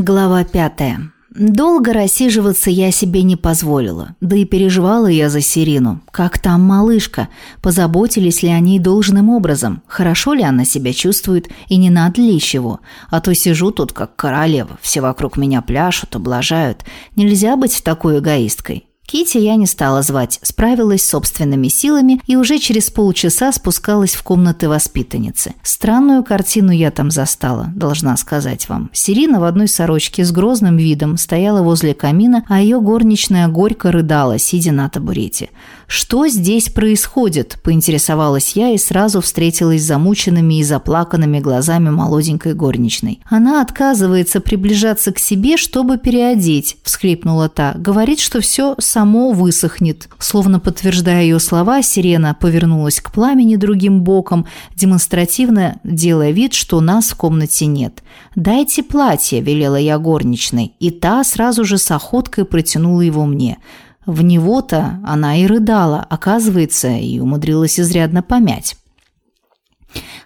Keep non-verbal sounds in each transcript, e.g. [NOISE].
Глава пятая. Долго рассиживаться я себе не позволила, да и переживала я за Сирину. Как там малышка? Позаботились ли о ней должным образом? Хорошо ли она себя чувствует и не надо ли чего? А то сижу тут как королева, все вокруг меня пляшут, облажают. Нельзя быть такой эгоисткой. Кити я не стала звать, справилась собственными силами и уже через полчаса спускалась в комнаты воспитанницы. Странную картину я там застала, должна сказать вам. Сирина в одной сорочке с грозным видом стояла возле камина, а ее горничная горько рыдала, сидя на табурете. «Что здесь происходит?» – поинтересовалась я и сразу встретилась с замученными и заплаканными глазами молоденькой горничной. «Она отказывается приближаться к себе, чтобы переодеть», – всхлипнула та. «Говорит, что все само высохнет». Словно подтверждая ее слова, сирена повернулась к пламени другим боком, демонстративно делая вид, что нас в комнате нет. «Дайте платье», – велела я горничной, и та сразу же с охоткой протянула его мне – в него-то она и рыдала, оказывается, и умудрилась изрядно помять.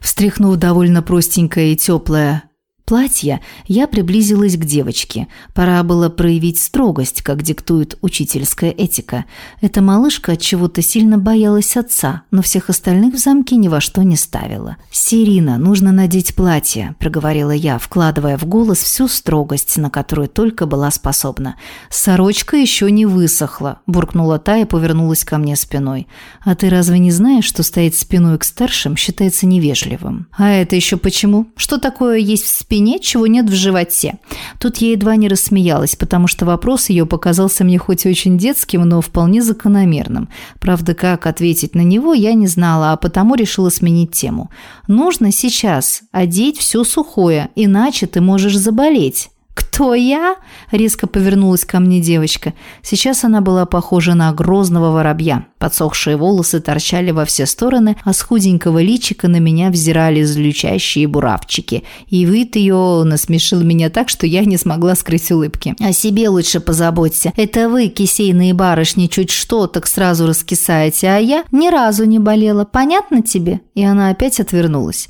Встряхнув довольно простенькое и теплое платья, я приблизилась к девочке. Пора было проявить строгость, как диктует учительская этика. Эта малышка от чего-то сильно боялась отца, но всех остальных в замке ни во что не ставила. «Сирина, нужно надеть платье», – проговорила я, вкладывая в голос всю строгость, на которую только была способна. «Сорочка еще не высохла», – буркнула та и повернулась ко мне спиной. «А ты разве не знаешь, что стоять спиной к старшим считается невежливым?» «А это еще почему? Что такое есть в спине?» Спине, чего нет в животе. Тут я едва не рассмеялась, потому что вопрос ее показался мне хоть и очень детским, но вполне закономерным. Правда, как ответить на него, я не знала, а потому решила сменить тему. Нужно сейчас одеть все сухое, иначе ты можешь заболеть. «Кто я?» – резко повернулась ко мне девочка. Сейчас она была похожа на грозного воробья. Подсохшие волосы торчали во все стороны, а с худенького личика на меня взирали злючащие буравчики. И вид ее насмешил меня так, что я не смогла скрыть улыбки. «О себе лучше позаботься. Это вы, кисейные барышни, чуть что, так сразу раскисаете, а я ни разу не болела. Понятно тебе?» И она опять отвернулась.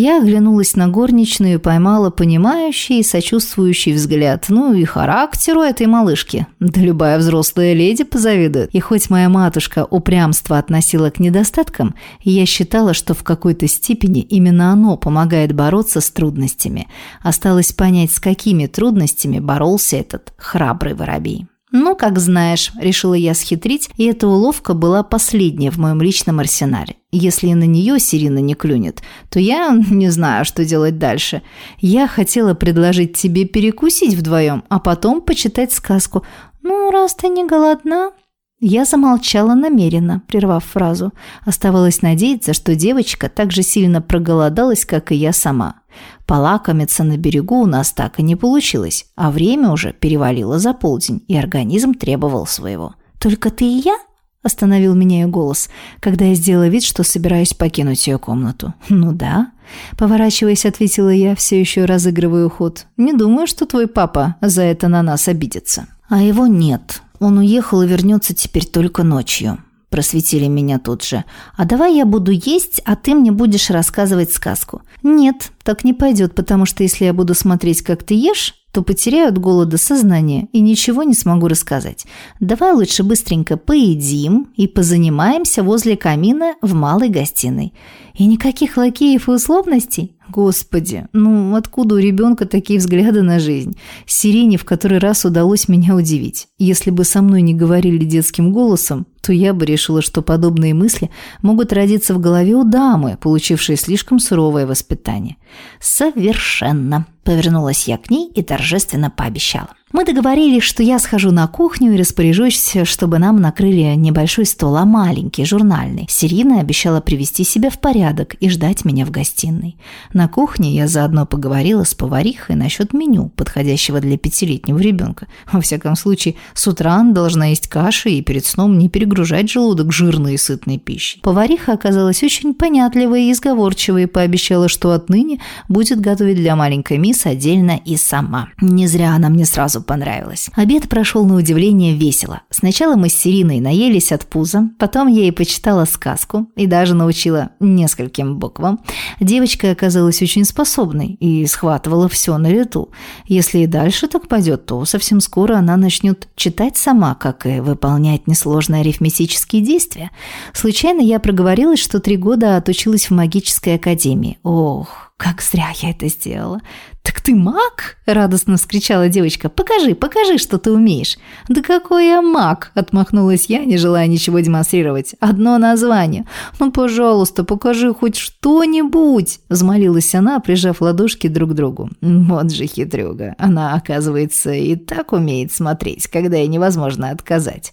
Я оглянулась на горничную и поймала понимающий и сочувствующий взгляд. Ну и характеру этой малышки. Да любая взрослая леди позавидует. И хоть моя матушка упрямство относила к недостаткам, я считала, что в какой-то степени именно оно помогает бороться с трудностями. Осталось понять, с какими трудностями боролся этот храбрый воробей. «Ну, как знаешь», – решила я схитрить, и эта уловка была последняя в моем личном арсенале. Если на нее Сирина не клюнет, то я [LAUGHS] не знаю, что делать дальше. Я хотела предложить тебе перекусить вдвоем, а потом почитать сказку. Ну, раз ты не голодна, я замолчала намеренно, прервав фразу. Оставалось надеяться, что девочка так же сильно проголодалась, как и я сама. Полакомиться на берегу у нас так и не получилось, а время уже перевалило за полдень, и организм требовал своего. «Только ты и я?» – остановил меня ее голос, когда я сделала вид, что собираюсь покинуть ее комнату. «Ну да», – поворачиваясь, ответила я, все еще разыгрывая уход. «Не думаю, что твой папа за это на нас обидится». «А его нет», он уехал и вернется теперь только ночью. Просветили меня тут же. А давай я буду есть, а ты мне будешь рассказывать сказку. Нет, так не пойдет, потому что если я буду смотреть, как ты ешь, то потеряю от голода сознание и ничего не смогу рассказать. Давай лучше быстренько поедим и позанимаемся возле камина в малой гостиной. И никаких лакеев и условностей? Господи, ну откуда у ребенка такие взгляды на жизнь? Сирене в который раз удалось меня удивить. Если бы со мной не говорили детским голосом, то я бы решила, что подобные мысли могут родиться в голове у дамы, получившей слишком суровое воспитание. Совершенно. Повернулась я к ней и торжественно пообещала. Мы договорились, что я схожу на кухню и распоряжусь, чтобы нам накрыли небольшой стол, а маленький, журнальный. Сирина обещала привести себя в порядок и ждать меня в гостиной. На кухне я заодно поговорила с поварихой насчет меню, подходящего для пятилетнего ребенка. Во всяком случае, с утра она должна есть каши и перед сном не перегружать желудок жирной и сытной пищей. Повариха оказалась очень понятливой и изговорчивой и пообещала, что отныне будет готовить для маленькой мисс отдельно и сама. Не зря она мне сразу сразу понравилось. Обед прошел на удивление весело. Сначала мы с Сириной наелись от пуза, потом я ей почитала сказку и даже научила нескольким буквам. Девочка оказалась очень способной и схватывала все на лету. Если и дальше так пойдет, то совсем скоро она начнет читать сама, как и выполнять несложные арифметические действия. Случайно я проговорилась, что три года отучилась в магической академии. Ох, как зря я это сделала. «Так ты маг?» – радостно вскричала девочка. «Покажи, покажи, что ты умеешь». «Да какой я маг?» – отмахнулась я, не желая ничего демонстрировать. «Одно название». «Ну, пожалуйста, покажи хоть что-нибудь», – взмолилась она, прижав ладошки друг к другу. Вот же хитрюга. Она, оказывается, и так умеет смотреть, когда ей невозможно отказать.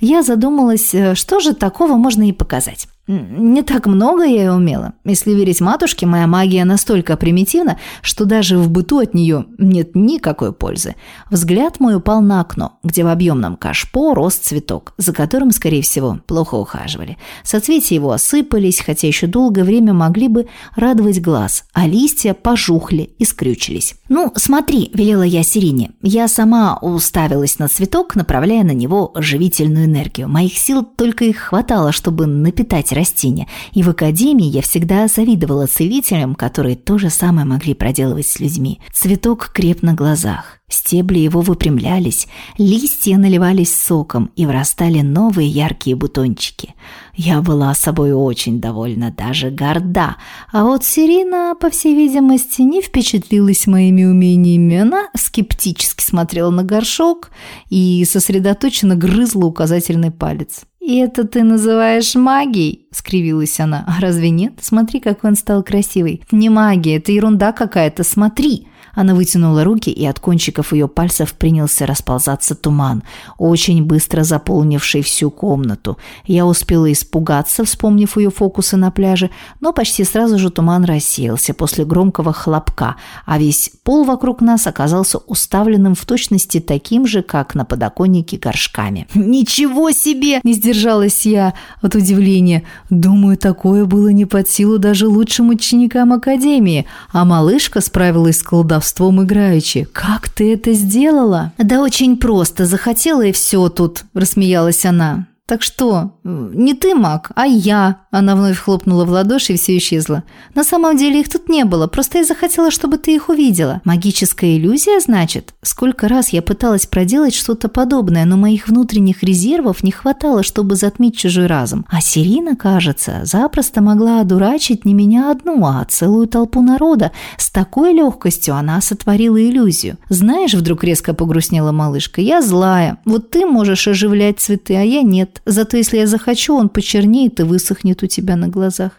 Я задумалась, э, что же такого можно и показать. Не так много я и умела. Если верить матушке, моя магия настолько примитивна, что даже в быту от нее нет никакой пользы. Взгляд мой упал на окно, где в объемном кашпо рос цветок, за которым, скорее всего, плохо ухаживали. Соцветия его осыпались, хотя еще долгое время могли бы радовать глаз, а листья пожухли и скрючились. «Ну, смотри», – велела я Сирине. Я сама уставилась на цветок, направляя на него живительную энергию. Моих сил только их хватало, чтобы напитать спасать растения, и в академии я всегда завидовала целителям, которые то же самое могли проделывать с людьми. Цветок креп на глазах. Стебли его выпрямлялись, листья наливались соком и вырастали новые яркие бутончики. Я была собой очень довольна, даже горда. А вот Сирина, по всей видимости, не впечатлилась моими умениями. Она скептически смотрела на горшок и сосредоточенно грызла указательный палец. «И это ты называешь магией?» – скривилась она. «А разве нет? Смотри, какой он стал красивый». «Не магия, это ерунда какая-то, смотри!» Она вытянула руки, и от кончиков ее пальцев принялся расползаться туман, очень быстро заполнивший всю комнату. Я успела испугаться, вспомнив ее фокусы на пляже, но почти сразу же туман рассеялся после громкого хлопка, а весь пол вокруг нас оказался уставленным в точности таким же, как на подоконнике горшками. «Ничего себе!» – не сдержалась я от удивления. Думаю, такое было не под силу даже лучшим ученикам Академии, а малышка справилась с колдовством колдовством играючи. Как ты это сделала?» «Да очень просто. Захотела и все тут», – рассмеялась она. Так что, не ты маг, а я. Она вновь хлопнула в ладоши и все исчезло. На самом деле их тут не было, просто я захотела, чтобы ты их увидела. Магическая иллюзия, значит? Сколько раз я пыталась проделать что-то подобное, но моих внутренних резервов не хватало, чтобы затмить чужой разум. А Сирина, кажется, запросто могла одурачить не меня одну, а целую толпу народа. С такой легкостью она сотворила иллюзию. Знаешь, вдруг резко погрустнела малышка, я злая. Вот ты можешь оживлять цветы, а я нет. Зато если я захочу, он почернеет и высохнет у тебя на глазах.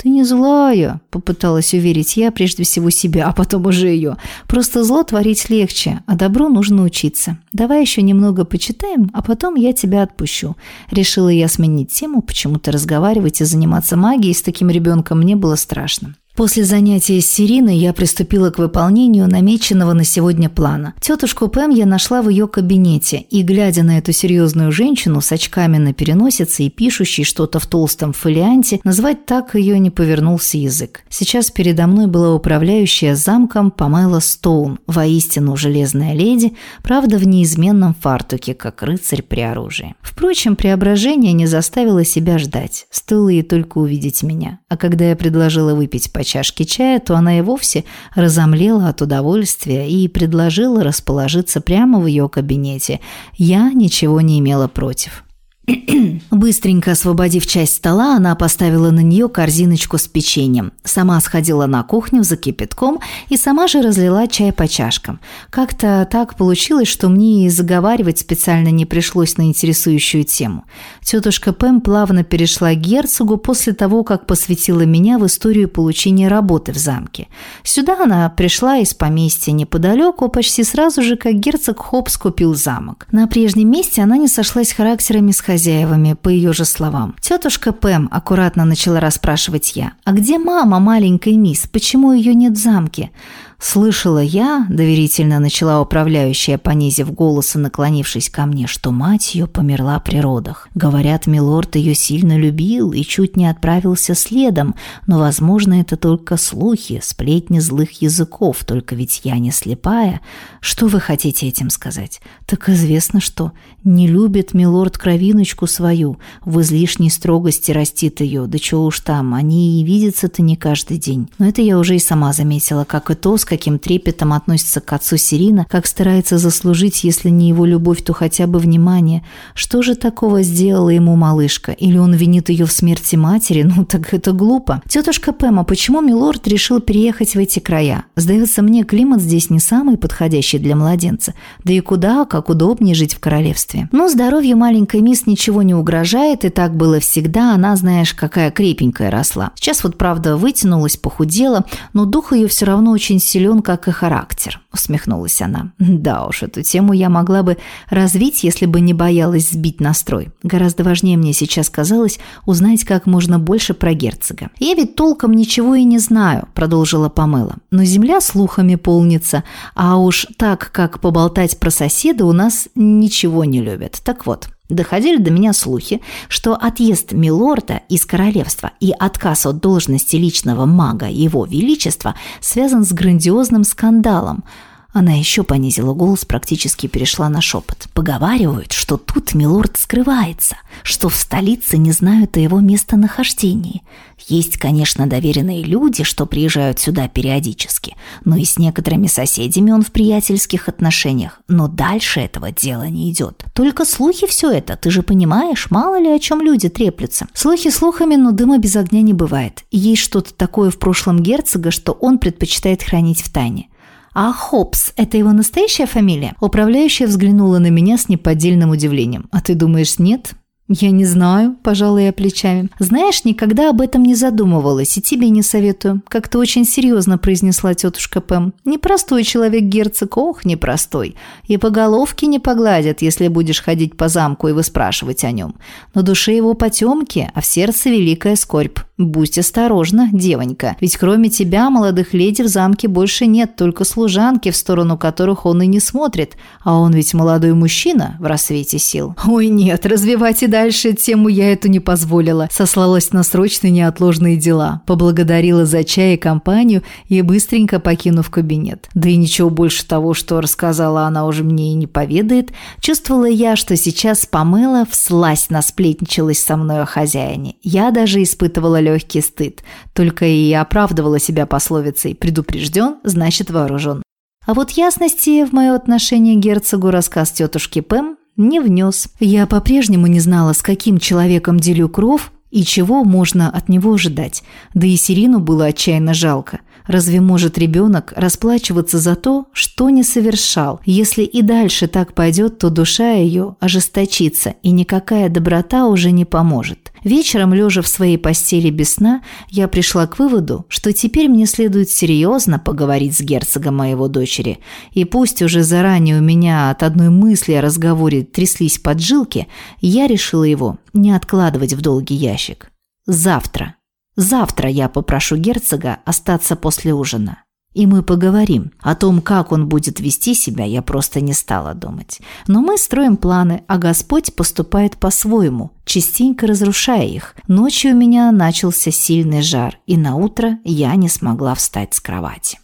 «Ты не злая», – попыталась уверить я прежде всего себя, а потом уже ее. «Просто зло творить легче, а добро нужно учиться. Давай еще немного почитаем, а потом я тебя отпущу». Решила я сменить тему, почему-то разговаривать и заниматься магией с таким ребенком мне было страшно. После занятия с Сириной я приступила к выполнению намеченного на сегодня плана. Тетушку Пэм я нашла в ее кабинете, и, глядя на эту серьезную женщину с очками на переносице и пишущей что-то в толстом фолианте, назвать так ее не повернулся язык. Сейчас передо мной была управляющая замком Памела Стоун, воистину железная леди, правда в неизменном фартуке, как рыцарь при оружии. Впрочем, преображение не заставило себя ждать, стоило ей только увидеть меня. А когда я предложила выпить по чашке чая, то она и вовсе разомлела от удовольствия и предложила расположиться прямо в ее кабинете. Я ничего не имела против. Быстренько освободив часть стола, она поставила на нее корзиночку с печеньем. Сама сходила на кухню за кипятком и сама же разлила чай по чашкам. Как-то так получилось, что мне и заговаривать специально не пришлось на интересующую тему. Тетушка Пэм плавно перешла к герцогу после того, как посвятила меня в историю получения работы в замке. Сюда она пришла из поместья неподалеку, почти сразу же, как герцог Хопс купил замок. На прежнем месте она не сошлась характерами с хозяином хозяевами, по ее же словам. «Тетушка Пэм», – аккуратно начала расспрашивать я, – «а где мама маленькой мисс? Почему ее нет в замке?» Слышала я, доверительно начала управляющая, понизив голос и наклонившись ко мне, что мать ее померла при родах. Говорят, милорд ее сильно любил и чуть не отправился следом, но, возможно, это только слухи, сплетни злых языков, только ведь я не слепая. Что вы хотите этим сказать? Так известно, что не любит милорд кровиночку свою, в излишней строгости растит ее, да чего уж там, они и видятся-то не каждый день. Но это я уже и сама заметила, как и то, каким трепетом относится к отцу Сирина, как старается заслужить, если не его любовь, то хотя бы внимание. Что же такого сделала ему малышка? Или он винит ее в смерти матери? Ну так это глупо. Тетушка Пэма, почему милорд решил переехать в эти края? Сдается мне, климат здесь не самый подходящий для младенца. Да и куда, как удобнее жить в королевстве. Но здоровью маленькой мисс ничего не угрожает, и так было всегда. Она, знаешь, какая крепенькая росла. Сейчас вот, правда, вытянулась, похудела, но дух ее все равно очень силен как и характер», — усмехнулась она. [LAUGHS] «Да уж, эту тему я могла бы развить, если бы не боялась сбить настрой. Гораздо важнее мне сейчас казалось узнать как можно больше про герцога. Я ведь толком ничего и не знаю», — продолжила Памела. «Но земля слухами полнится, а уж так, как поболтать про соседа, у нас ничего не любят. Так вот, Доходили до меня слухи, что отъезд Милорда из королевства и отказ от должности личного мага Его Величества связан с грандиозным скандалом. Она еще понизила голос, практически перешла на шепот. Поговаривают, что тут Милорд скрывается, что в столице не знают о его местонахождении – есть, конечно, доверенные люди, что приезжают сюда периодически, но и с некоторыми соседями он в приятельских отношениях. Но дальше этого дела не идет. Только слухи все это, ты же понимаешь, мало ли о чем люди треплются. Слухи слухами, но дыма без огня не бывает. Есть что-то такое в прошлом герцога, что он предпочитает хранить в тайне. «А Хопс – это его настоящая фамилия?» Управляющая взглянула на меня с неподдельным удивлением. «А ты думаешь, нет?» «Я не знаю», – пожала я плечами. «Знаешь, никогда об этом не задумывалась и тебе не советую», – как-то очень серьезно произнесла тетушка Пэм. «Непростой человек герцог, ох, непростой. И по головке не погладят, если будешь ходить по замку и выспрашивать о нем. На душе его потемки, а в сердце великая скорбь. Будь осторожна, девонька, ведь кроме тебя молодых леди в замке больше нет, только служанки, в сторону которых он и не смотрит. А он ведь молодой мужчина в рассвете сил». «Ой, нет, развивайте дальше дальше тему я эту не позволила. Сослалась на срочные неотложные дела. Поблагодарила за чай и компанию и быстренько покинув кабинет. Да и ничего больше того, что рассказала она уже мне и не поведает. Чувствовала я, что сейчас Памела всласть насплетничалась со мной о хозяине. Я даже испытывала легкий стыд. Только и оправдывала себя пословицей «предупрежден, значит вооружен». А вот ясности в мое отношение герцогу рассказ тетушки Пэм не внес. Я по-прежнему не знала, с каким человеком делю кров и чего можно от него ожидать. Да и Сирину было отчаянно жалко. Разве может ребенок расплачиваться за то, что не совершал? Если и дальше так пойдет, то душа ее ожесточится, и никакая доброта уже не поможет. Вечером, лежа в своей постели без сна, я пришла к выводу, что теперь мне следует серьезно поговорить с герцогом моего дочери. И пусть уже заранее у меня от одной мысли о разговоре тряслись поджилки, я решила его не откладывать в долгий ящик. Завтра. Завтра я попрошу герцога остаться после ужина. И мы поговорим. О том, как он будет вести себя, я просто не стала думать. Но мы строим планы, а Господь поступает по-своему, частенько разрушая их. Ночью у меня начался сильный жар, и на утро я не смогла встать с кровати.